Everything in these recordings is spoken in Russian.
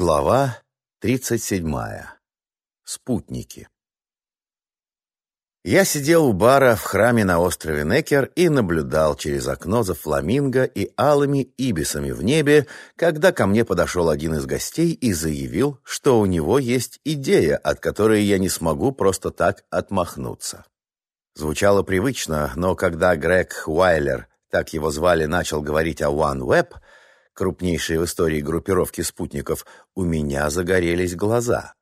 Глава 37. Спутники. Я сидел у бара в храме на острове Некер и наблюдал через окно за фламинго и алыми ибисами в небе, когда ко мне подошел один из гостей и заявил, что у него есть идея, от которой я не смогу просто так отмахнуться. Звучало привычно, но когда Грег Уайлер, так его звали, начал говорить о OneWeb — крупнейшей в истории группировки спутников, у меня загорелись глаза.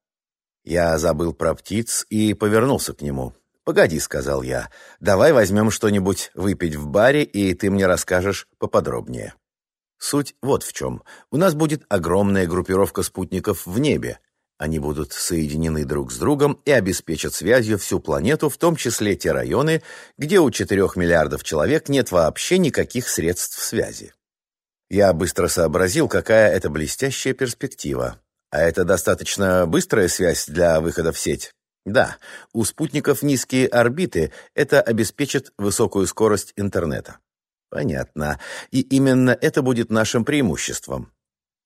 Я забыл про птиц и повернулся к нему. «Погоди», — сказал я, — «давай возьмем что-нибудь выпить в баре, и ты мне расскажешь поподробнее». Суть вот в чем. У нас будет огромная группировка спутников в небе. Они будут соединены друг с другом и обеспечат связью всю планету, в том числе те районы, где у 4 миллиардов человек нет вообще никаких средств связи. Я быстро сообразил, какая это блестящая перспектива. А это достаточно быстрая связь для выхода в сеть? Да, у спутников низкие орбиты, это обеспечит высокую скорость интернета. Понятно. И именно это будет нашим преимуществом.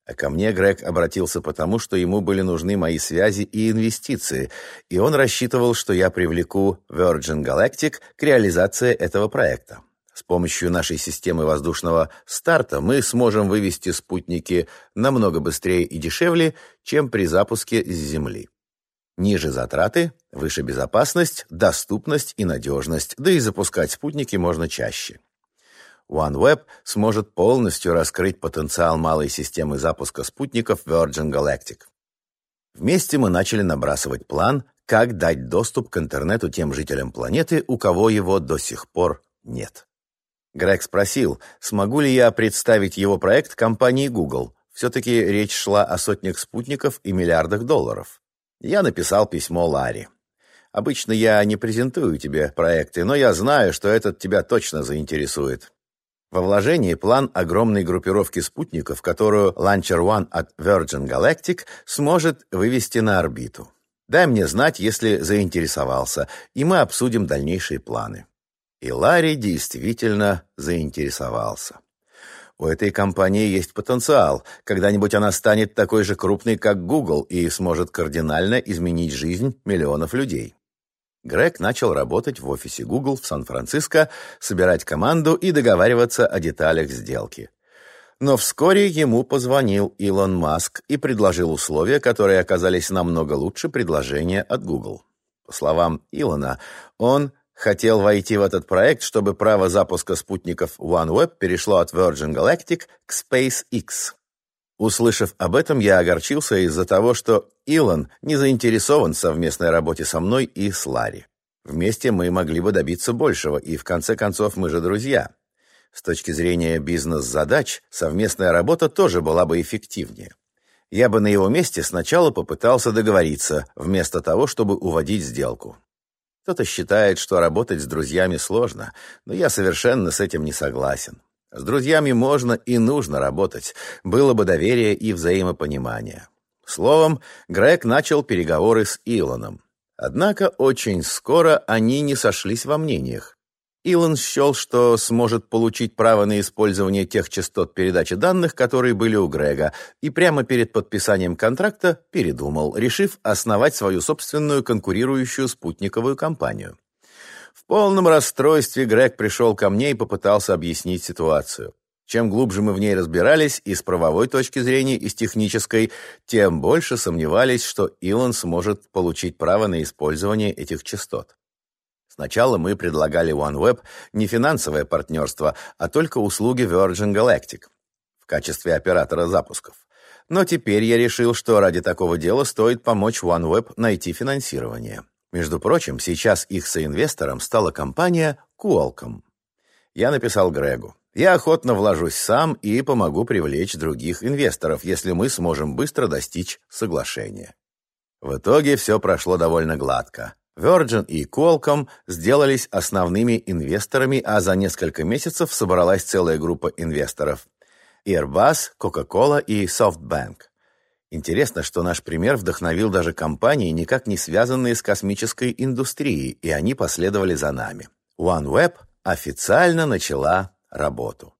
А ко мне Грег обратился потому, что ему были нужны мои связи и инвестиции, и он рассчитывал, что я привлеку Virgin Galactic к реализации этого проекта. С помощью нашей системы воздушного старта мы сможем вывести спутники намного быстрее и дешевле, чем при запуске с Земли. Ниже затраты, выше безопасность, доступность и надежность, да и запускать спутники можно чаще. OneWeb сможет полностью раскрыть потенциал малой системы запуска спутников Virgin Galactic. Вместе мы начали набрасывать план, как дать доступ к интернету тем жителям планеты, у кого его до сих пор нет. Грег спросил, смогу ли я представить его проект компании Google. Все-таки речь шла о сотнях спутников и миллиардах долларов. Я написал письмо Ларри. Обычно я не презентую тебе проекты, но я знаю, что этот тебя точно заинтересует. Во вложении план огромной группировки спутников, которую Launcher One от Virgin Galactic сможет вывести на орбиту. Дай мне знать, если заинтересовался, и мы обсудим дальнейшие планы. И Ларри действительно заинтересовался. У этой компании есть потенциал. Когда-нибудь она станет такой же крупной, как Google, и сможет кардинально изменить жизнь миллионов людей. Грег начал работать в офисе Google в Сан-Франциско, собирать команду и договариваться о деталях сделки. Но вскоре ему позвонил Илон Маск и предложил условия, которые оказались намного лучше предложения от Google. По словам Илона, он хотел войти в этот проект, чтобы право запуска спутников OneWeb перешло от Virgin Galactic к SpaceX. Услышав об этом, я огорчился из-за того, что Илон не заинтересован в совместной работе со мной и с Ларри. Вместе мы могли бы добиться большего, и в конце концов мы же друзья. С точки зрения бизнес-задач, совместная работа тоже была бы эффективнее. Я бы на его месте сначала попытался договориться, вместо того, чтобы уводить сделку. Кто-то считает, что работать с друзьями сложно, но я совершенно с этим не согласен. С друзьями можно и нужно работать, было бы доверие и взаимопонимание. Словом, Грег начал переговоры с Илоном. Однако очень скоро они не сошлись во мнениях. Илон счел, что сможет получить право на использование тех частот передачи данных, которые были у Грега, и прямо перед подписанием контракта передумал, решив основать свою собственную конкурирующую спутниковую компанию. В полном расстройстве Грег пришел ко мне и попытался объяснить ситуацию. Чем глубже мы в ней разбирались и с правовой точки зрения, и с технической, тем больше сомневались, что Илон сможет получить право на использование этих частот. Сначала мы предлагали OneWeb не финансовое партнерство, а только услуги Virgin Galactic в качестве оператора запусков. Но теперь я решил, что ради такого дела стоит помочь OneWeb найти финансирование. Между прочим, сейчас их соинвестором стала компания Qualcomm. Я написал Грегу. Я охотно вложусь сам и помогу привлечь других инвесторов, если мы сможем быстро достичь соглашения. В итоге все прошло довольно гладко. Virgin и Qualcomm сделались основными инвесторами, а за несколько месяцев собралась целая группа инвесторов. Airbus, Coca-Cola и SoftBank. Интересно, что наш пример вдохновил даже компании, никак не связанные с космической индустрией, и они последовали за нами. OneWeb официально начала работу.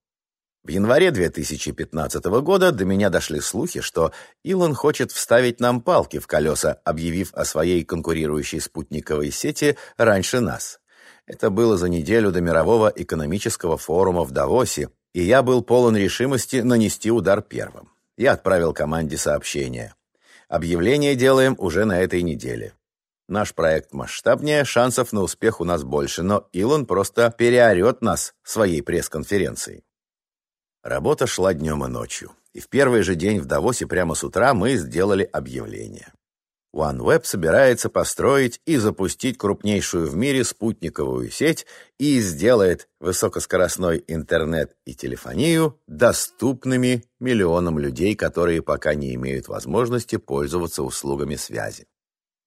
В январе 2015 года до меня дошли слухи, что Илон хочет вставить нам палки в колеса, объявив о своей конкурирующей спутниковой сети раньше нас. Это было за неделю до мирового экономического форума в Давосе, и я был полон решимости нанести удар первым. Я отправил команде сообщение. Объявление делаем уже на этой неделе. Наш проект масштабнее, шансов на успех у нас больше, но Илон просто переорет нас своей пресс-конференцией. Работа шла днем и ночью. И в первый же день в Давосе прямо с утра мы сделали объявление. OneWeb собирается построить и запустить крупнейшую в мире спутниковую сеть и сделает высокоскоростной интернет и телефонию доступными миллионам людей, которые пока не имеют возможности пользоваться услугами связи.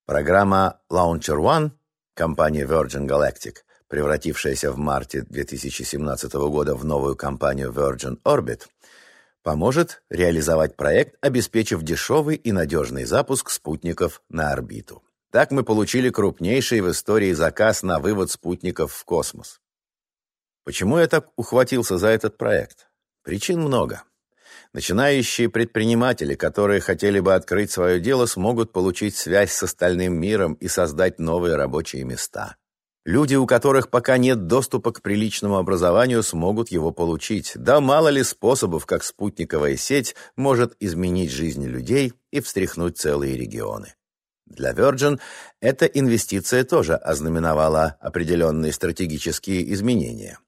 Программа Launcher One компании Virgin Galactic превратившаяся в марте 2017 года в новую компанию Virgin Orbit, поможет реализовать проект, обеспечив дешевый и надежный запуск спутников на орбиту. Так мы получили крупнейший в истории заказ на вывод спутников в космос. Почему я так ухватился за этот проект? Причин много. Начинающие предприниматели, которые хотели бы открыть свое дело, смогут получить связь с остальным миром и создать новые рабочие места. Люди, у которых пока нет доступа к приличному образованию, смогут его получить. Да мало ли способов, как спутниковая сеть может изменить жизни людей и встряхнуть целые регионы. Для Virgin эта инвестиция тоже ознаменовала определенные стратегические изменения.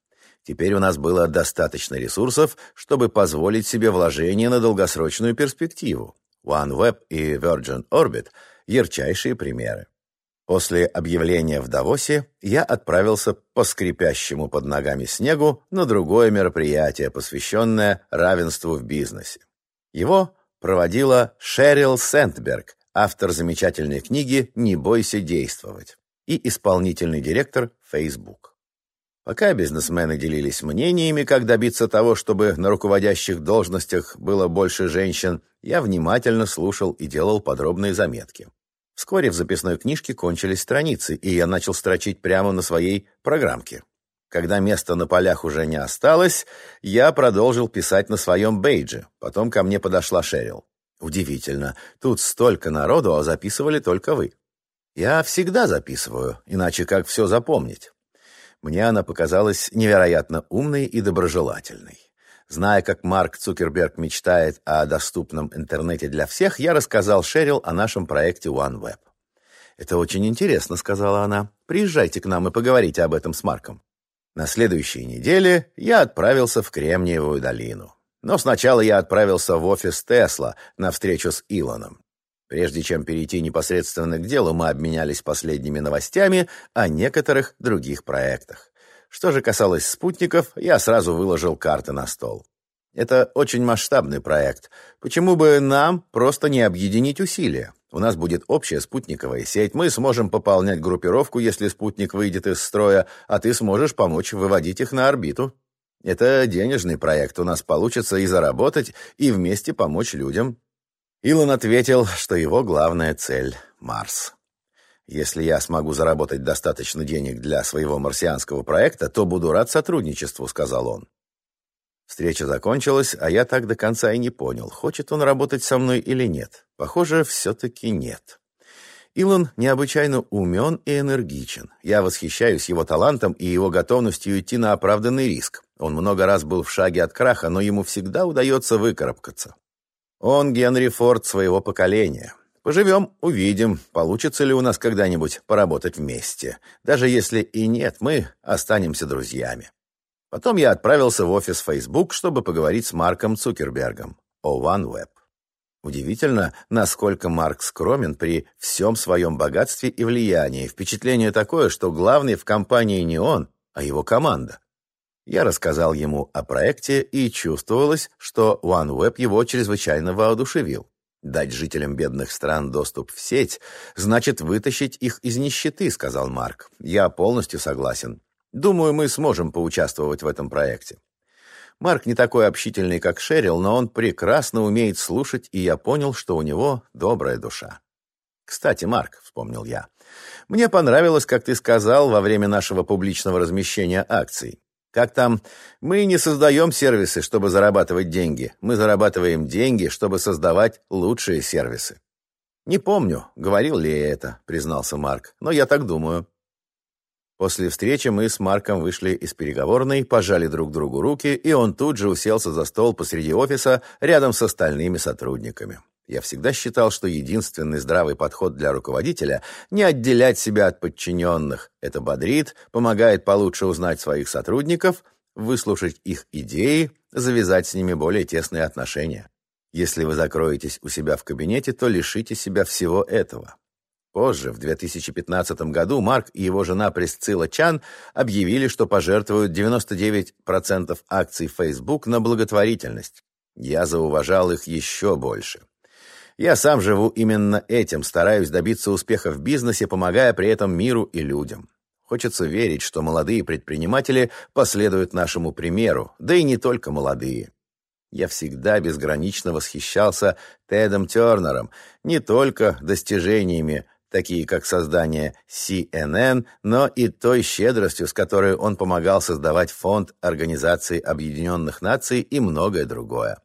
Теперь у нас было достаточно ресурсов, чтобы позволить себе вложение на долгосрочную перспективу. OneWeb и Virgin Orbit – ярчайшие примеры. После объявления в Давосе я отправился по скрипящему под ногами снегу на другое мероприятие, посвященное равенству в бизнесе. Его проводила Шерил Сентберг, автор замечательной книги «Не бойся действовать» и исполнительный директор Facebook. Пока бизнесмены делились мнениями, как добиться того, чтобы на руководящих должностях было больше женщин, я внимательно слушал и делал подробные заметки. Вскоре в записной книжке кончились страницы, и я начал строчить прямо на своей программке. Когда места на полях уже не осталось, я продолжил писать на своем бейдже. Потом ко мне подошла Шерил. «Удивительно, тут столько народу, а записывали только вы». «Я всегда записываю, иначе как все запомнить?» Мне она показалась невероятно умной и доброжелательной. Зная, как Марк Цукерберг мечтает о доступном интернете для всех, я рассказал Шерил о нашем проекте OneWeb. «Это очень интересно», — сказала она. «Приезжайте к нам и поговорите об этом с Марком». На следующей неделе я отправился в Кремниевую долину. Но сначала я отправился в офис Тесла на встречу с Илоном. Прежде чем перейти непосредственно к делу, мы обменялись последними новостями о некоторых других проектах. Что же касалось спутников, я сразу выложил карты на стол. Это очень масштабный проект. Почему бы нам просто не объединить усилия? У нас будет общая спутниковая сеть, мы сможем пополнять группировку, если спутник выйдет из строя, а ты сможешь помочь выводить их на орбиту. Это денежный проект, у нас получится и заработать, и вместе помочь людям. Илон ответил, что его главная цель — Марс. Если я смогу заработать достаточно денег для своего марсианского проекта, то буду рад сотрудничеству», — сказал он. Встреча закончилась, а я так до конца и не понял, хочет он работать со мной или нет. Похоже, все-таки нет. Илон необычайно умен и энергичен. Я восхищаюсь его талантом и его готовностью идти на оправданный риск. Он много раз был в шаге от краха, но ему всегда удается выкарабкаться. Он Генри Форд своего поколения. Поживем, увидим, получится ли у нас когда-нибудь поработать вместе. Даже если и нет, мы останемся друзьями. Потом я отправился в офис Facebook, чтобы поговорить с Марком Цукербергом о OneWeb. Удивительно, насколько Марк скромен при всем своем богатстве и влиянии. Впечатление такое, что главный в компании не он, а его команда. Я рассказал ему о проекте, и чувствовалось, что OneWeb его чрезвычайно воодушевил. Дать жителям бедных стран доступ в сеть значит вытащить их из нищеты, сказал Марк. Я полностью согласен. Думаю, мы сможем поучаствовать в этом проекте. Марк не такой общительный, как Шерил, но он прекрасно умеет слушать, и я понял, что у него добрая душа. «Кстати, Марк», — вспомнил я, — «мне понравилось, как ты сказал во время нашего публичного размещения акций. Как там? Мы не создаем сервисы, чтобы зарабатывать деньги. Мы зарабатываем деньги, чтобы создавать лучшие сервисы. Не помню, говорил ли я это, признался Марк, но я так думаю. После встречи мы с Марком вышли из переговорной, пожали друг другу руки, и он тут же уселся за стол посреди офиса рядом с остальными сотрудниками. Я всегда считал, что единственный здравый подход для руководителя – не отделять себя от подчиненных. Это бодрит, помогает получше узнать своих сотрудников, выслушать их идеи, завязать с ними более тесные отношения. Если вы закроетесь у себя в кабинете, то лишите себя всего этого. Позже, в 2015 году, Марк и его жена Присцилла Чан объявили, что пожертвуют 99% акций Facebook на благотворительность. Я зауважал их еще больше. Я сам живу именно этим, стараюсь добиться успеха в бизнесе, помогая при этом миру и людям. Хочется верить, что молодые предприниматели последуют нашему примеру, да и не только молодые. Я всегда безгранично восхищался Тедом Тернером, не только достижениями, такие как создание CNN, но и той щедростью, с которой он помогал создавать фонд Организации Объединенных Наций и многое другое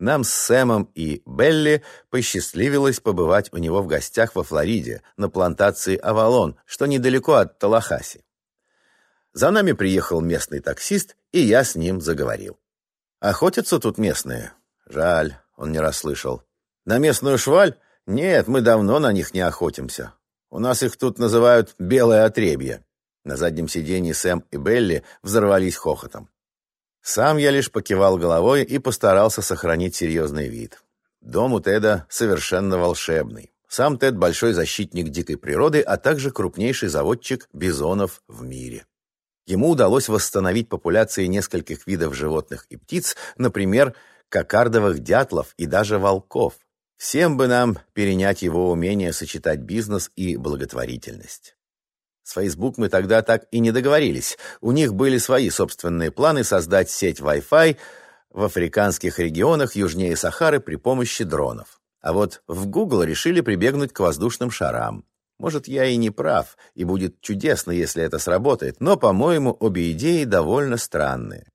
нам с Сэмом и Белли посчастливилось побывать у него в гостях во Флориде, на плантации Авалон, что недалеко от Талахаси. За нами приехал местный таксист, и я с ним заговорил. «Охотятся тут местные?» «Жаль», — он не расслышал. «На местную шваль? Нет, мы давно на них не охотимся. У нас их тут называют «белое отребье». На заднем сиденье Сэм и Белли взорвались хохотом. Сам я лишь покивал головой и постарался сохранить серьезный вид. Дом у Теда совершенно волшебный. Сам Тед – большой защитник дикой природы, а также крупнейший заводчик бизонов в мире. Ему удалось восстановить популяции нескольких видов животных и птиц, например, кокардовых дятлов и даже волков. Всем бы нам перенять его умение сочетать бизнес и благотворительность. С Facebook мы тогда так и не договорились. У них были свои собственные планы создать сеть Wi-Fi в африканских регионах южнее Сахары при помощи дронов. А вот в Google решили прибегнуть к воздушным шарам. Может, я и не прав, и будет чудесно, если это сработает, но, по-моему, обе идеи довольно странные.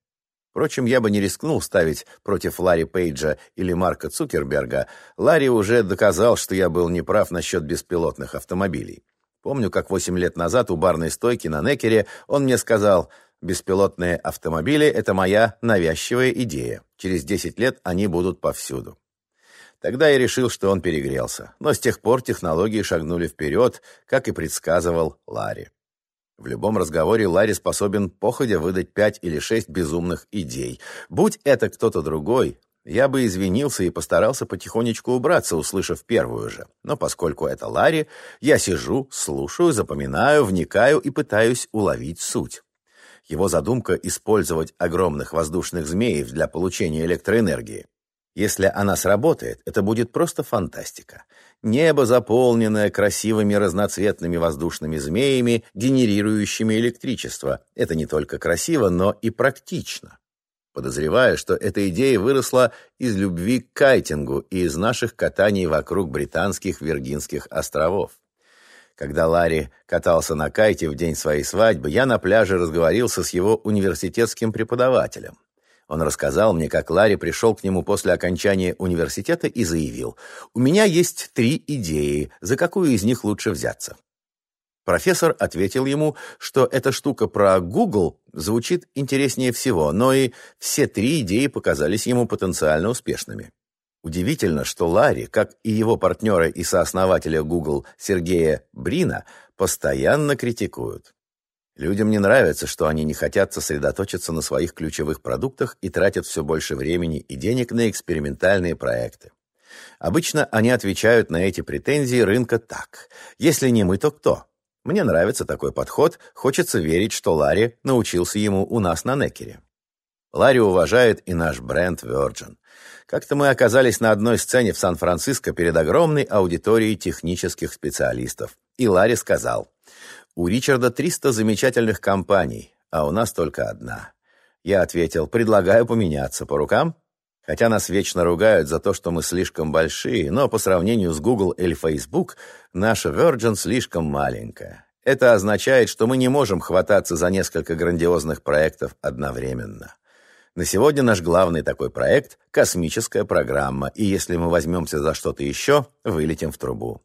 Впрочем, я бы не рискнул ставить против Ларри Пейджа или Марка Цукерберга. Ларри уже доказал, что я был неправ насчет беспилотных автомобилей. Помню, как восемь лет назад у барной стойки на Некере он мне сказал, «Беспилотные автомобили — это моя навязчивая идея. Через десять лет они будут повсюду». Тогда я решил, что он перегрелся. Но с тех пор технологии шагнули вперед, как и предсказывал Ларри. В любом разговоре Ларри способен походя выдать пять или шесть безумных идей. Будь это кто-то другой, я бы извинился и постарался потихонечку убраться, услышав первую же. Но поскольку это Ларри, я сижу, слушаю, запоминаю, вникаю и пытаюсь уловить суть. Его задумка — использовать огромных воздушных змеев для получения электроэнергии. Если она сработает, это будет просто фантастика. Небо, заполненное красивыми разноцветными воздушными змеями, генерирующими электричество. Это не только красиво, но и практично. Подозреваю, что эта идея выросла из любви к кайтингу и из наших катаний вокруг британских Виргинских островов. Когда Ларри катался на кайте в день своей свадьбы, я на пляже разговорился с его университетским преподавателем. Он рассказал мне, как Ларри пришел к нему после окончания университета и заявил, «У меня есть три идеи, за какую из них лучше взяться?» Профессор ответил ему, что эта штука про Google звучит интереснее всего, но и все три идеи показались ему потенциально успешными. Удивительно, что Ларри, как и его партнера и сооснователя Google Сергея Брина, постоянно критикуют. Людям не нравится, что они не хотят сосредоточиться на своих ключевых продуктах и тратят все больше времени и денег на экспериментальные проекты. Обычно они отвечают на эти претензии рынка так. Если не мы, то кто? Мне нравится такой подход, хочется верить, что Ларри научился ему у нас на Некере. Ларри уважает и наш бренд Virgin. Как-то мы оказались на одной сцене в Сан-Франциско перед огромной аудиторией технических специалистов. И Ларри сказал, «У Ричарда 300 замечательных компаний, а у нас только одна». Я ответил, «Предлагаю поменяться по рукам». Хотя нас вечно ругают за то, что мы слишком большие, но по сравнению с Google или Facebook, наша Virgin слишком маленькая. Это означает, что мы не можем хвататься за несколько грандиозных проектов одновременно. На сегодня наш главный такой проект – космическая программа, и если мы возьмемся за что-то еще, вылетим в трубу.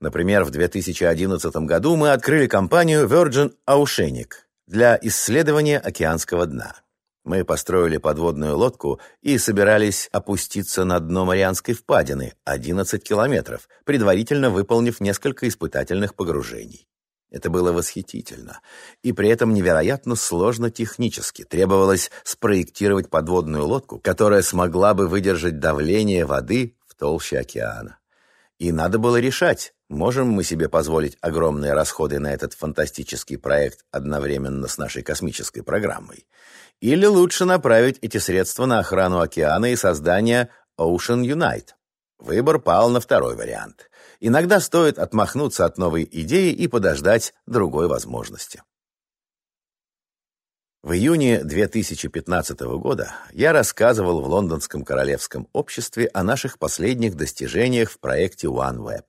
Например, в 2011 году мы открыли компанию Virgin Oceanic для исследования океанского дна. Мы построили подводную лодку и собирались опуститься на дно Марианской впадины 11 километров, предварительно выполнив несколько испытательных погружений. Это было восхитительно. И при этом невероятно сложно технически. Требовалось спроектировать подводную лодку, которая смогла бы выдержать давление воды в толще океана. И надо было решать, можем мы себе позволить огромные расходы на этот фантастический проект одновременно с нашей космической программой. Или лучше направить эти средства на охрану океана и создание Ocean Unite. Выбор пал на второй вариант. Иногда стоит отмахнуться от новой идеи и подождать другой возможности. В июне 2015 года я рассказывал в Лондонском королевском обществе о наших последних достижениях в проекте OneWeb.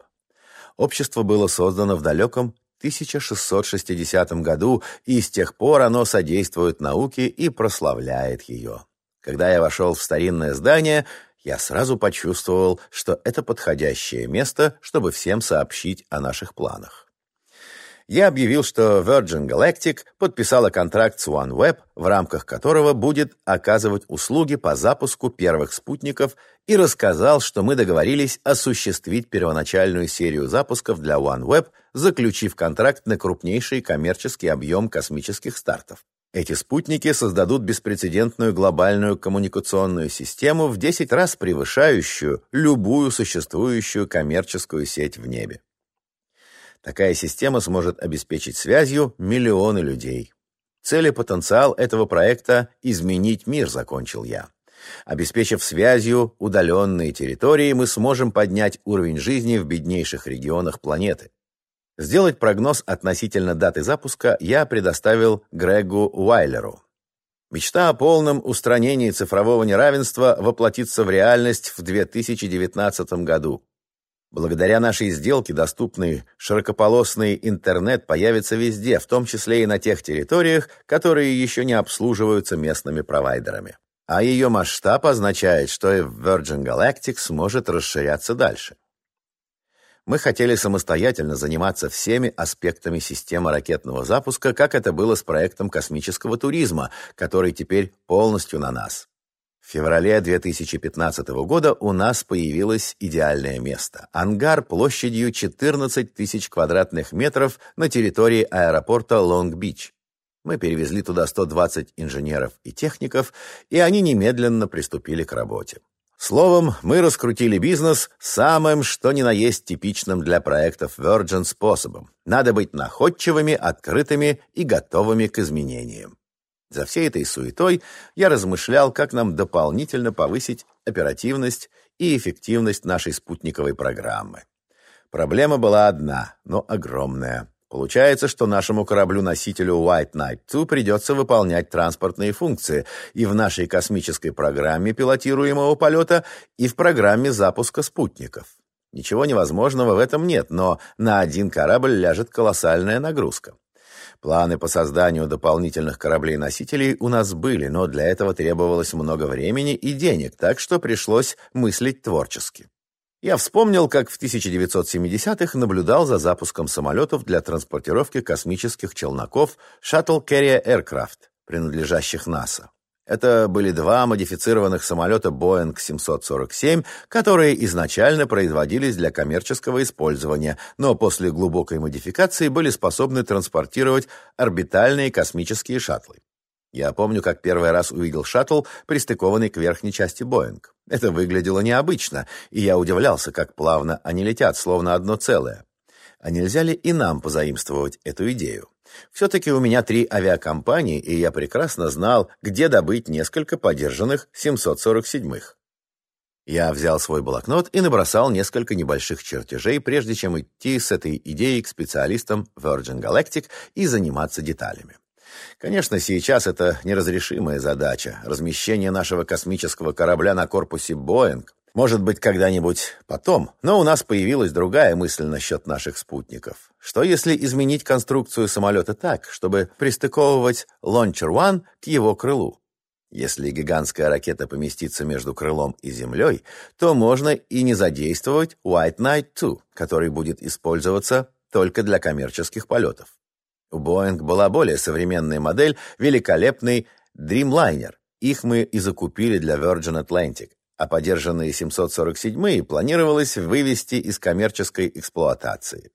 Общество было создано в далеком 1660 году, и с тех пор оно содействует науке и прославляет ее. Когда я вошел в старинное здание, я сразу почувствовал, что это подходящее место, чтобы всем сообщить о наших планах. Я объявил, что Virgin Galactic подписала контракт с OneWeb, в рамках которого будет оказывать услуги по запуску первых спутников, и рассказал, что мы договорились осуществить первоначальную серию запусков для OneWeb, заключив контракт на крупнейший коммерческий объем космических стартов. Эти спутники создадут беспрецедентную глобальную коммуникационную систему в 10 раз превышающую любую существующую коммерческую сеть в небе. Такая система сможет обеспечить связью миллионы людей. Цель и потенциал этого проекта – изменить мир, закончил я. Обеспечив связью удаленные территории, мы сможем поднять уровень жизни в беднейших регионах планеты. Сделать прогноз относительно даты запуска я предоставил Грегу Уайлеру. Мечта о полном устранении цифрового неравенства воплотится в реальность в 2019 году. Благодаря нашей сделке доступный широкополосный интернет появится везде, в том числе и на тех территориях, которые еще не обслуживаются местными провайдерами. А ее масштаб означает, что и Virgin Galactic сможет расширяться дальше. Мы хотели самостоятельно заниматься всеми аспектами системы ракетного запуска, как это было с проектом космического туризма, который теперь полностью на нас. Феврале 2015 года у нас появилось идеальное место. Ангар площадью 14 тысяч квадратных метров на территории аэропорта Лонг-Бич. Мы перевезли туда 120 инженеров и техников, и они немедленно приступили к работе. Словом, мы раскрутили бизнес самым, что ни на есть типичным для проектов Virgin способом. Надо быть находчивыми, открытыми и готовыми к изменениям. За всей этой суетой я размышлял, как нам дополнительно повысить оперативность и эффективность нашей спутниковой программы. Проблема была одна, но огромная. Получается, что нашему кораблю-носителю White Knight 2 придется выполнять транспортные функции и в нашей космической программе пилотируемого полета, и в программе запуска спутников. Ничего невозможного в этом нет, но на один корабль ляжет колоссальная нагрузка. Планы по созданию дополнительных кораблей-носителей у нас были, но для этого требовалось много времени и денег, так что пришлось мыслить творчески. Я вспомнил, как в 1970-х наблюдал за запуском самолетов для транспортировки космических челноков Shuttle Carrier Aircraft, принадлежащих НАСА. Это были два модифицированных самолета Boeing 747, которые изначально производились для коммерческого использования, но после глубокой модификации были способны транспортировать орбитальные космические шаттлы. Я помню, как первый раз увидел шаттл, пристыкованный к верхней части Боинг. Это выглядело необычно, и я удивлялся, как плавно они летят, словно одно целое. А нельзя ли и нам позаимствовать эту идею? Все-таки у меня три авиакомпании, и я прекрасно знал, где добыть несколько подержанных 747-х. Я взял свой блокнот и набросал несколько небольших чертежей, прежде чем идти с этой идеей к специалистам Virgin Galactic и заниматься деталями. Конечно, сейчас это неразрешимая задача. Размещение нашего космического корабля на корпусе «Боинг» Может быть, когда-нибудь потом, но у нас появилась другая мысль насчет наших спутников. Что если изменить конструкцию самолета так, чтобы пристыковывать Launcher One к его крылу? Если гигантская ракета поместится между крылом и землей, то можно и не задействовать White Knight 2, который будет использоваться только для коммерческих полетов. У Boeing была более современная модель, великолепный Dreamliner. Их мы и закупили для Virgin Atlantic а подержанные 747-е планировалось вывести из коммерческой эксплуатации.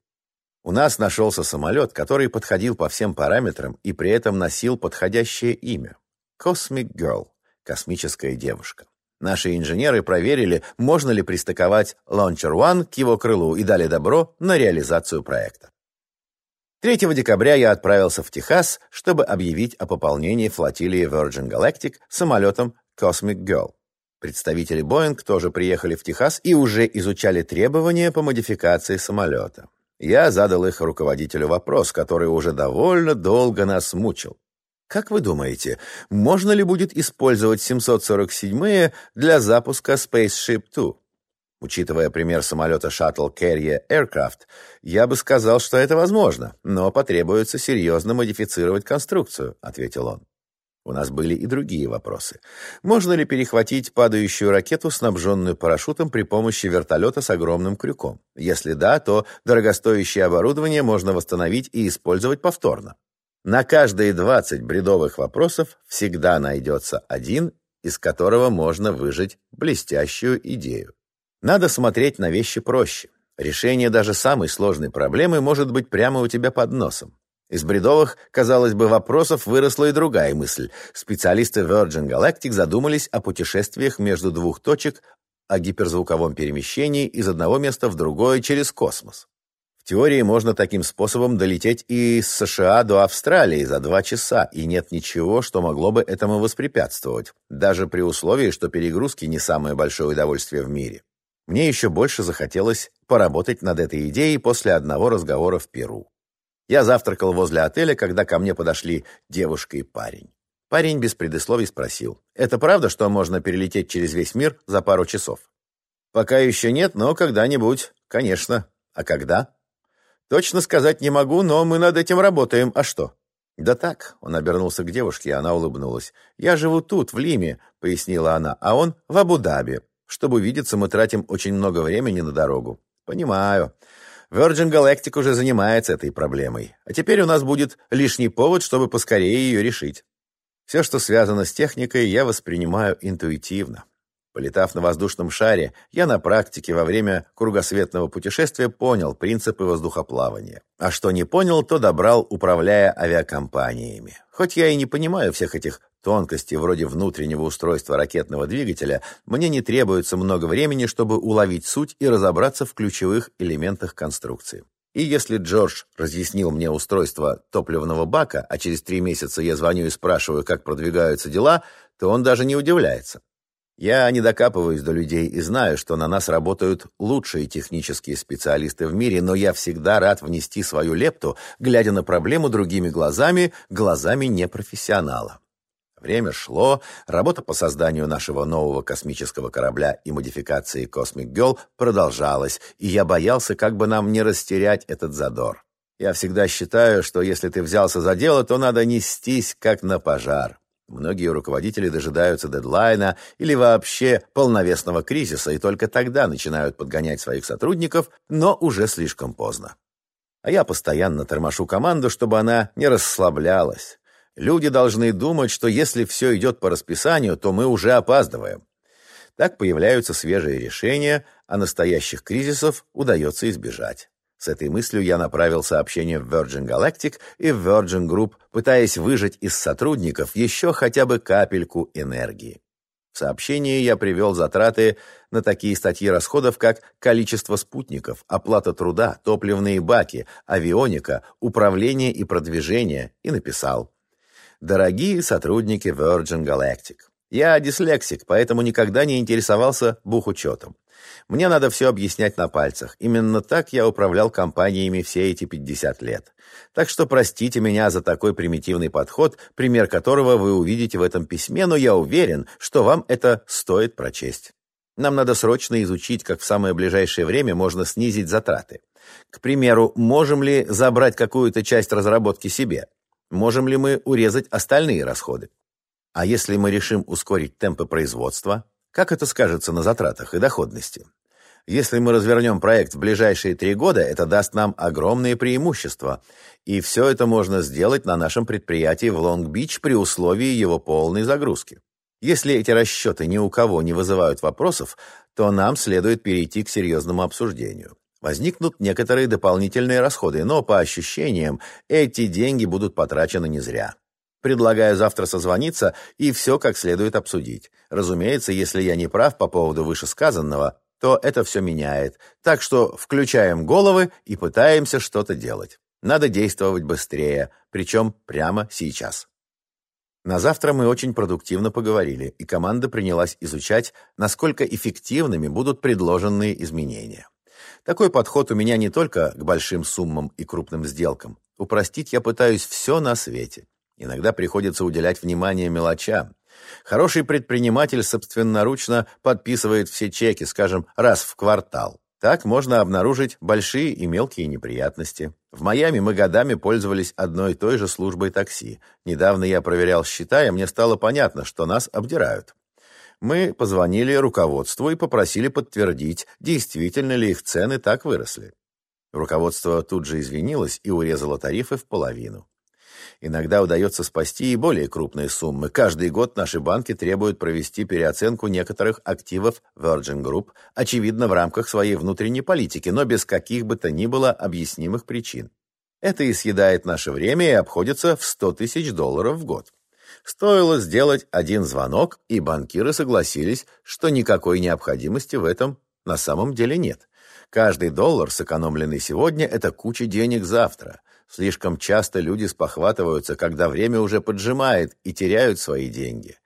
У нас нашелся самолет, который подходил по всем параметрам и при этом носил подходящее имя – Cosmic Girl – космическая девушка. Наши инженеры проверили, можно ли пристыковать Launcher One к его крылу и дали добро на реализацию проекта. 3 декабря я отправился в Техас, чтобы объявить о пополнении флотилии Virgin Galactic самолетом Cosmic Girl. Представители Boeing тоже приехали в Техас и уже изучали требования по модификации самолета. Я задал их руководителю вопрос, который уже довольно долго нас мучил. Как вы думаете, можно ли будет использовать 747-е для запуска Spaceship Two? Учитывая пример самолета Shuttle Carrier Aircraft, я бы сказал, что это возможно, но потребуется серьезно модифицировать конструкцию, ответил он. У нас были и другие вопросы. Можно ли перехватить падающую ракету, снабженную парашютом при помощи вертолета с огромным крюком? Если да, то дорогостоящее оборудование можно восстановить и использовать повторно. На каждые 20 бредовых вопросов всегда найдется один, из которого можно выжать блестящую идею. Надо смотреть на вещи проще. Решение даже самой сложной проблемы может быть прямо у тебя под носом. Из бредовых, казалось бы, вопросов выросла и другая мысль. Специалисты Virgin Galactic задумались о путешествиях между двух точек, о гиперзвуковом перемещении из одного места в другое через космос. В теории можно таким способом долететь и из США до Австралии за два часа, и нет ничего, что могло бы этому воспрепятствовать, даже при условии, что перегрузки не самое большое удовольствие в мире. Мне еще больше захотелось поработать над этой идеей после одного разговора в Перу. Я завтракал возле отеля, когда ко мне подошли девушка и парень. Парень без предисловий спросил, «Это правда, что можно перелететь через весь мир за пару часов?» «Пока еще нет, но когда-нибудь, конечно. А когда?» «Точно сказать не могу, но мы над этим работаем. А что?» «Да так», — он обернулся к девушке, и она улыбнулась. «Я живу тут, в Лиме», — пояснила она, «а он в Абу-Даби. Чтобы увидеться, мы тратим очень много времени на дорогу». «Понимаю. Virgin Galactic уже занимается этой проблемой, а теперь у нас будет лишний повод, чтобы поскорее ее решить. Все, что связано с техникой, я воспринимаю интуитивно. Полетав на воздушном шаре, я на практике во время кругосветного путешествия понял принципы воздухоплавания. А что не понял, то добрал, управляя авиакомпаниями. Хоть я и не понимаю всех этих тонкостей вроде внутреннего устройства ракетного двигателя, мне не требуется много времени, чтобы уловить суть и разобраться в ключевых элементах конструкции. И если Джордж разъяснил мне устройство топливного бака, а через три месяца я звоню и спрашиваю, как продвигаются дела, то он даже не удивляется. Я не докапываюсь до людей и знаю, что на нас работают лучшие технические специалисты в мире, но я всегда рад внести свою лепту, глядя на проблему другими глазами, глазами непрофессионала. Время шло, работа по созданию нашего нового космического корабля и модификации Cosmic Girl продолжалась, и я боялся, как бы нам не растерять этот задор. Я всегда считаю, что если ты взялся за дело, то надо нестись, как на пожар. Многие руководители дожидаются дедлайна или вообще полновесного кризиса и только тогда начинают подгонять своих сотрудников, но уже слишком поздно. А я постоянно тормошу команду, чтобы она не расслаблялась. Люди должны думать, что если все идет по расписанию, то мы уже опаздываем. Так появляются свежие решения, а настоящих кризисов удается избежать. С этой мыслью я направил сообщение в Virgin Galactic и в Virgin Group, пытаясь выжать из сотрудников еще хотя бы капельку энергии. В сообщении я привел затраты на такие статьи расходов, как количество спутников, оплата труда, топливные баки, авионика, управление и продвижение, и написал «Дорогие сотрудники Virgin Galactic, я дислексик, поэтому никогда не интересовался бухучетом. Мне надо все объяснять на пальцах. Именно так я управлял компаниями все эти 50 лет. Так что простите меня за такой примитивный подход, пример которого вы увидите в этом письме, но я уверен, что вам это стоит прочесть. Нам надо срочно изучить, как в самое ближайшее время можно снизить затраты. К примеру, можем ли забрать какую-то часть разработки себе? Можем ли мы урезать остальные расходы? А если мы решим ускорить темпы производства, как это скажется на затратах и доходности? Если мы развернем проект в ближайшие три года, это даст нам огромные преимущества. И все это можно сделать на нашем предприятии в Лонг-Бич при условии его полной загрузки. Если эти расчеты ни у кого не вызывают вопросов, то нам следует перейти к серьезному обсуждению. Возникнут некоторые дополнительные расходы, но, по ощущениям, эти деньги будут потрачены не зря. Предлагаю завтра созвониться и все как следует обсудить. Разумеется, если я не прав по поводу вышесказанного, то это все меняет. Так что включаем головы и пытаемся что-то делать. Надо действовать быстрее, причем прямо сейчас. На завтра мы очень продуктивно поговорили, и команда принялась изучать, насколько эффективными будут предложенные изменения. Такой подход у меня не только к большим суммам и крупным сделкам. Упростить я пытаюсь все на свете. Иногда приходится уделять внимание мелочам. Хороший предприниматель собственноручно подписывает все чеки, скажем, раз в квартал. Так можно обнаружить большие и мелкие неприятности. В Майами мы годами пользовались одной и той же службой такси. Недавно я проверял счета, и мне стало понятно, что нас обдирают. Мы позвонили руководству и попросили подтвердить, действительно ли их цены так выросли. Руководство тут же извинилось и урезало тарифы в половину. Иногда удается спасти и более крупные суммы. Каждый год наши банки требуют провести переоценку некоторых активов Virgin Group, очевидно, в рамках своей внутренней политики, но без каких бы то ни было объяснимых причин. Это и съедает наше время и обходится в 100 тысяч долларов в год. Стоило сделать один звонок, и банкиры согласились, что никакой необходимости в этом на самом деле нет. Каждый доллар, сэкономленный сегодня, это куча денег завтра. Слишком часто люди спохватываются, когда время уже поджимает и теряют свои деньги.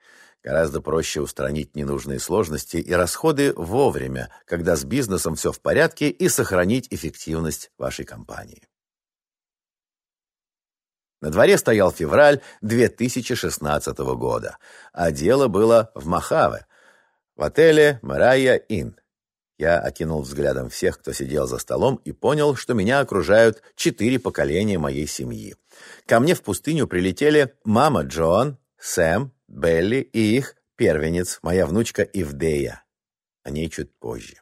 Гораздо проще устранить ненужные сложности и расходы вовремя, когда с бизнесом все в порядке, и сохранить эффективность вашей компании. На дворе стоял февраль 2016 года, а дело было в Махаве, в отеле «Марайя Inn». Я окинул взглядом всех, кто сидел за столом, и понял, что меня окружают четыре поколения моей семьи. Ко мне в пустыню прилетели мама Джоан, Сэм, Белли и их первенец, моя внучка Ивдея. О ней чуть позже.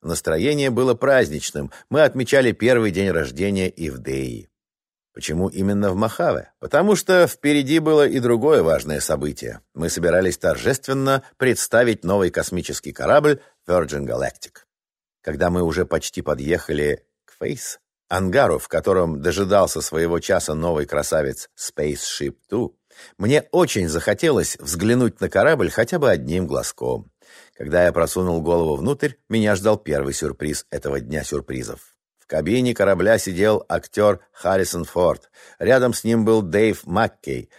Настроение было праздничным. Мы отмечали первый день рождения Ивдеи. Почему именно в Махаве? Потому что впереди было и другое важное событие. Мы собирались торжественно представить новый космический корабль Virgin Galactic. Когда мы уже почти подъехали к Фейс, ангару, в котором дожидался своего часа новый красавец Spaceship Two, мне очень захотелось взглянуть на корабль хотя бы одним глазком. Когда я просунул голову внутрь, меня ждал первый сюрприз этого дня сюрпризов кабине корабля сидел актер Харрисон Форд. Рядом с ним был Дэйв Маккей,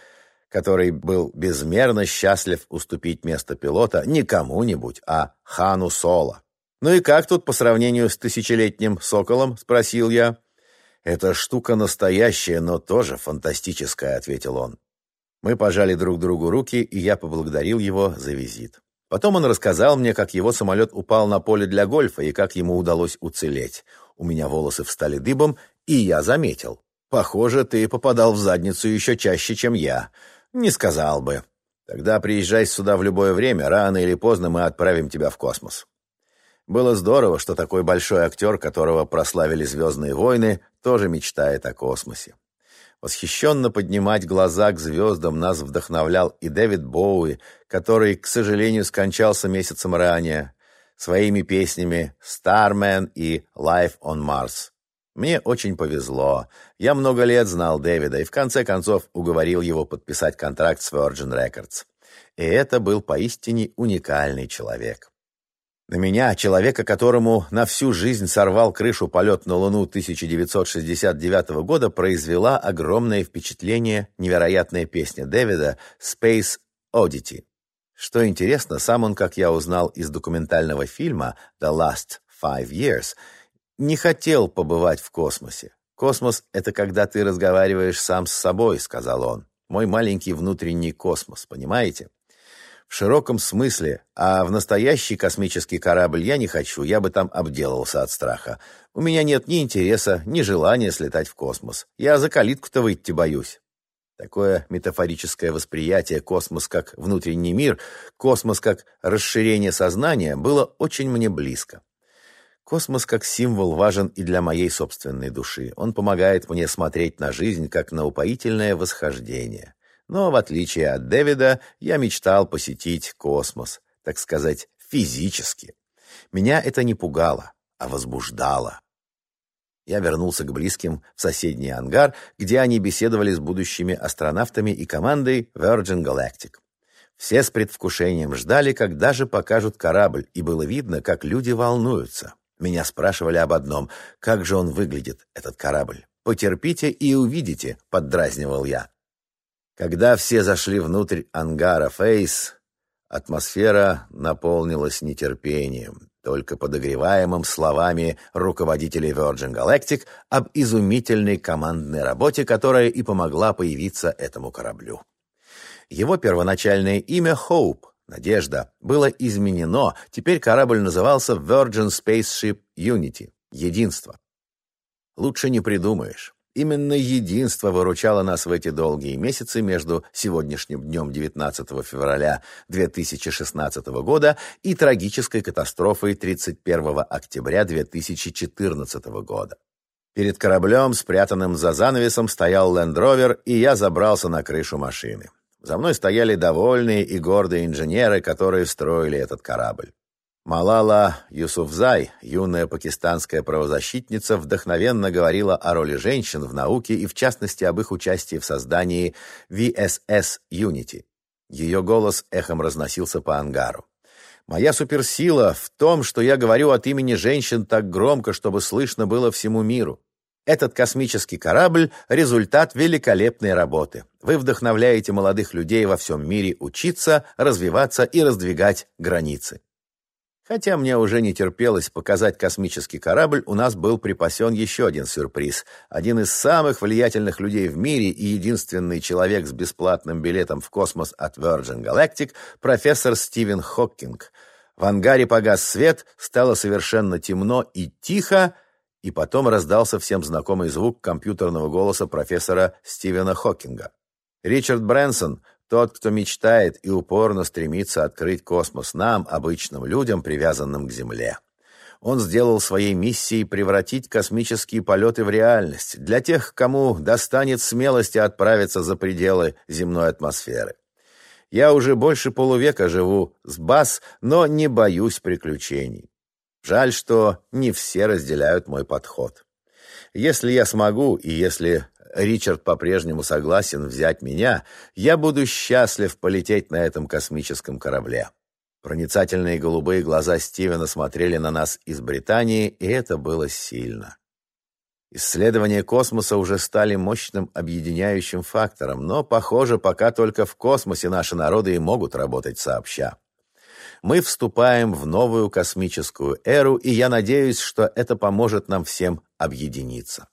который был безмерно счастлив уступить место пилота не кому-нибудь, а Хану Соло. «Ну и как тут по сравнению с тысячелетним «Соколом»?» — спросил я. «Эта штука настоящая, но тоже фантастическая», — ответил он. Мы пожали друг другу руки, и я поблагодарил его за визит. Потом он рассказал мне, как его самолет упал на поле для гольфа и как ему удалось уцелеть. У меня волосы встали дыбом, и я заметил. Похоже, ты попадал в задницу еще чаще, чем я. Не сказал бы. Тогда приезжай сюда в любое время, рано или поздно мы отправим тебя в космос. Было здорово, что такой большой актер, которого прославили «Звездные войны», тоже мечтает о космосе. Восхищенно поднимать глаза к звездам нас вдохновлял и Дэвид Боуи, который, к сожалению, скончался месяцем ранее своими песнями «Starman» и «Life on Mars». Мне очень повезло. Я много лет знал Дэвида и в конце концов уговорил его подписать контракт с Virgin Records. И это был поистине уникальный человек. На меня, человека, которому на всю жизнь сорвал крышу полет на Луну 1969 года, произвела огромное впечатление невероятная песня Дэвида «Space Oddity». Что интересно, сам он, как я узнал из документального фильма «The Last Five Years», не хотел побывать в космосе. «Космос — это когда ты разговариваешь сам с собой», — сказал он. «Мой маленький внутренний космос, понимаете?» В широком смысле, а в настоящий космический корабль я не хочу, я бы там обделался от страха. У меня нет ни интереса, ни желания слетать в космос. Я за калитку-то выйти боюсь. Такое метафорическое восприятие космос как внутренний мир, космос как расширение сознания было очень мне близко. Космос как символ важен и для моей собственной души. Он помогает мне смотреть на жизнь как на упоительное восхождение. Но, в отличие от Дэвида, я мечтал посетить космос, так сказать, физически. Меня это не пугало, а возбуждало. Я вернулся к близким в соседний ангар, где они беседовали с будущими астронавтами и командой Virgin Galactic. Все с предвкушением ждали, когда же покажут корабль, и было видно, как люди волнуются. Меня спрашивали об одном — как же он выглядит, этот корабль? «Потерпите и увидите», — поддразнивал я. Когда все зашли внутрь ангара Фейс, атмосфера наполнилась нетерпением только подогреваемым словами руководителей Virgin Galactic об изумительной командной работе, которая и помогла появиться этому кораблю. Его первоначальное имя Hope, Надежда, было изменено, теперь корабль назывался Virgin Spaceship Unity, Единство. Лучше не придумаешь. Именно единство выручало нас в эти долгие месяцы между сегодняшним днем 19 февраля 2016 года и трагической катастрофой 31 октября 2014 года. Перед кораблем, спрятанным за занавесом, стоял Лендровер, и я забрался на крышу машины. За мной стояли довольные и гордые инженеры, которые строили этот корабль. Малала Юсуфзай, юная пакистанская правозащитница, вдохновенно говорила о роли женщин в науке и, в частности, об их участии в создании VSS Unity. Ее голос эхом разносился по ангару. «Моя суперсила в том, что я говорю от имени женщин так громко, чтобы слышно было всему миру. Этот космический корабль – результат великолепной работы. Вы вдохновляете молодых людей во всем мире учиться, развиваться и раздвигать границы. Хотя мне уже не терпелось показать космический корабль, у нас был припасен еще один сюрприз. Один из самых влиятельных людей в мире и единственный человек с бесплатным билетом в космос от Virgin Galactic, профессор Стивен Хокинг. В ангаре погас свет, стало совершенно темно и тихо, и потом раздался всем знакомый звук компьютерного голоса профессора Стивена Хокинга. Ричард Брэнсон — тот, кто мечтает и упорно стремится открыть космос нам, обычным людям, привязанным к Земле. Он сделал своей миссией превратить космические полеты в реальность для тех, кому достанет смелости отправиться за пределы земной атмосферы. Я уже больше полувека живу с БАС, но не боюсь приключений. Жаль, что не все разделяют мой подход. Если я смогу, и если Ричард по-прежнему согласен взять меня, я буду счастлив полететь на этом космическом корабле. Проницательные голубые глаза Стивена смотрели на нас из Британии, и это было сильно. Исследования космоса уже стали мощным объединяющим фактором, но, похоже, пока только в космосе наши народы и могут работать сообща. Мы вступаем в новую космическую эру, и я надеюсь, что это поможет нам всем объединиться.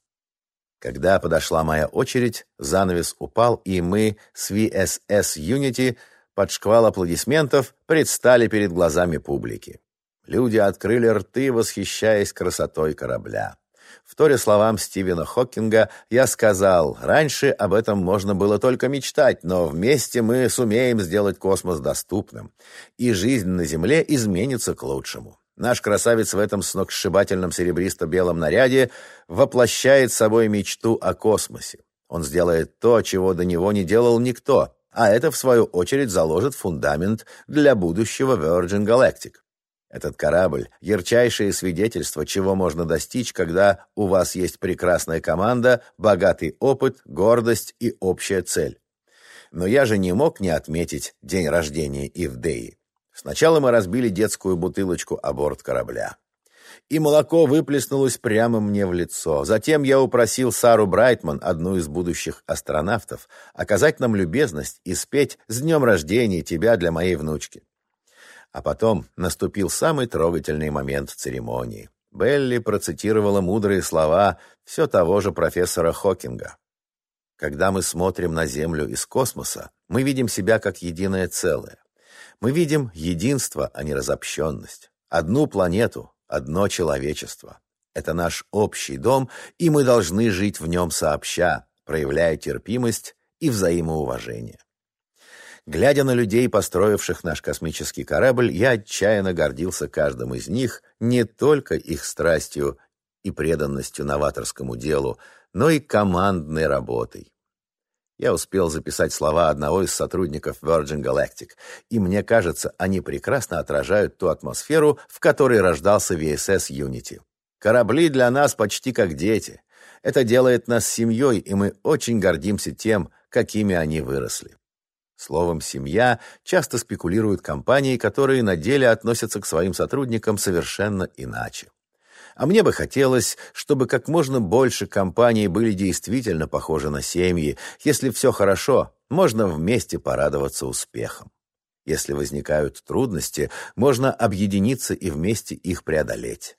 Когда подошла моя очередь, занавес упал, и мы с VSS Unity под шквал аплодисментов предстали перед глазами публики. Люди открыли рты, восхищаясь красотой корабля. Вторя словам Стивена Хокинга, я сказал, раньше об этом можно было только мечтать, но вместе мы сумеем сделать космос доступным, и жизнь на Земле изменится к лучшему. Наш красавец в этом сногсшибательном серебристо-белом наряде воплощает собой мечту о космосе. Он сделает то, чего до него не делал никто, а это, в свою очередь, заложит фундамент для будущего Virgin Galactic. Этот корабль — ярчайшее свидетельство, чего можно достичь, когда у вас есть прекрасная команда, богатый опыт, гордость и общая цель. Но я же не мог не отметить день рождения Ивдеи. Сначала мы разбили детскую бутылочку о борт корабля. И молоко выплеснулось прямо мне в лицо. Затем я упросил Сару Брайтман, одну из будущих астронавтов, оказать нам любезность и спеть «С днем рождения тебя для моей внучки». А потом наступил самый трогательный момент церемонии. Белли процитировала мудрые слова все того же профессора Хокинга. Когда мы смотрим на Землю из космоса, мы видим себя как единое целое. Мы видим единство, а не разобщенность. Одну планету, одно человечество. Это наш общий дом, и мы должны жить в нем сообща, проявляя терпимость и взаимоуважение. Глядя на людей, построивших наш космический корабль, я отчаянно гордился каждым из них не только их страстью и преданностью новаторскому делу, но и командной работой. Я успел записать слова одного из сотрудников Virgin Galactic, и мне кажется, они прекрасно отражают ту атмосферу, в которой рождался VSS Unity. Корабли для нас почти как дети. Это делает нас семьей, и мы очень гордимся тем, какими они выросли. Словом «семья» часто спекулируют компании, которые на деле относятся к своим сотрудникам совершенно иначе. А мне бы хотелось, чтобы как можно больше компаний были действительно похожи на семьи. Если все хорошо, можно вместе порадоваться успехом. Если возникают трудности, можно объединиться и вместе их преодолеть.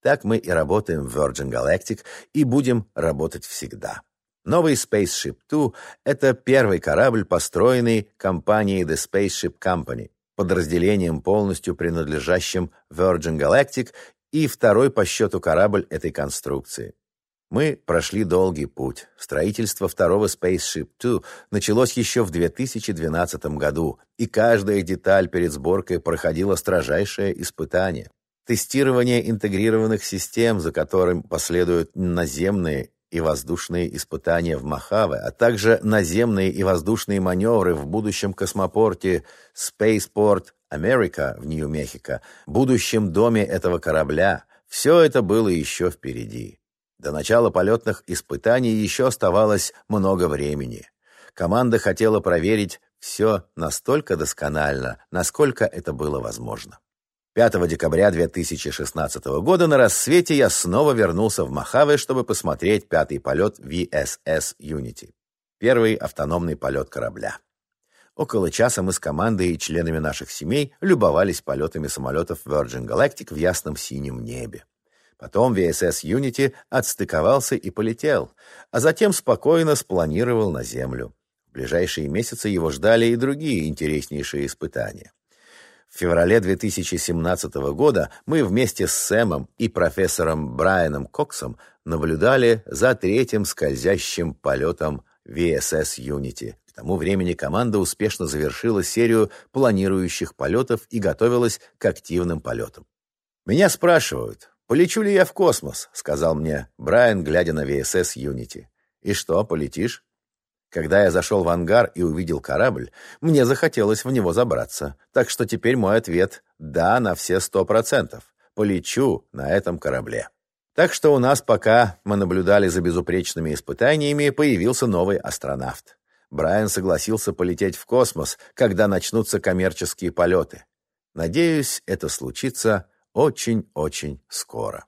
Так мы и работаем в Virgin Galactic и будем работать всегда. Новый Spaceship Two — это первый корабль, построенный компанией The Spaceship Company, подразделением, полностью принадлежащим Virgin Galactic, и второй по счету корабль этой конструкции. Мы прошли долгий путь. Строительство второго Spaceship Two началось еще в 2012 году, и каждая деталь перед сборкой проходила строжайшее испытание. Тестирование интегрированных систем, за которым последуют наземные и воздушные испытания в Мохаве, а также наземные и воздушные маневры в будущем космопорте Spaceport America в Нью-Мехико, будущем доме этого корабля, все это было еще впереди. До начала полетных испытаний еще оставалось много времени. Команда хотела проверить все настолько досконально, насколько это было возможно. 5 декабря 2016 года на рассвете я снова вернулся в Мохаве, чтобы посмотреть пятый полет VSS Unity. Первый автономный полет корабля. Около часа мы с командой и членами наших семей любовались полетами самолетов Virgin Galactic в ясном синем небе. Потом VSS Unity отстыковался и полетел, а затем спокойно спланировал на Землю. В ближайшие месяцы его ждали и другие интереснейшие испытания. В феврале 2017 года мы вместе с Сэмом и профессором Брайаном Коксом наблюдали за третьим скользящим полетом VSS Unity. К тому времени команда успешно завершила серию планирующих полетов и готовилась к активным полетам. «Меня спрашивают, полечу ли я в космос?» — сказал мне Брайан, глядя на VSS Unity. «И что, полетишь?» Когда я зашел в ангар и увидел корабль, мне захотелось в него забраться. Так что теперь мой ответ «да» на все сто процентов. Полечу на этом корабле. Так что у нас, пока мы наблюдали за безупречными испытаниями, появился новый астронавт. Брайан согласился полететь в космос, когда начнутся коммерческие полеты. Надеюсь, это случится очень-очень скоро.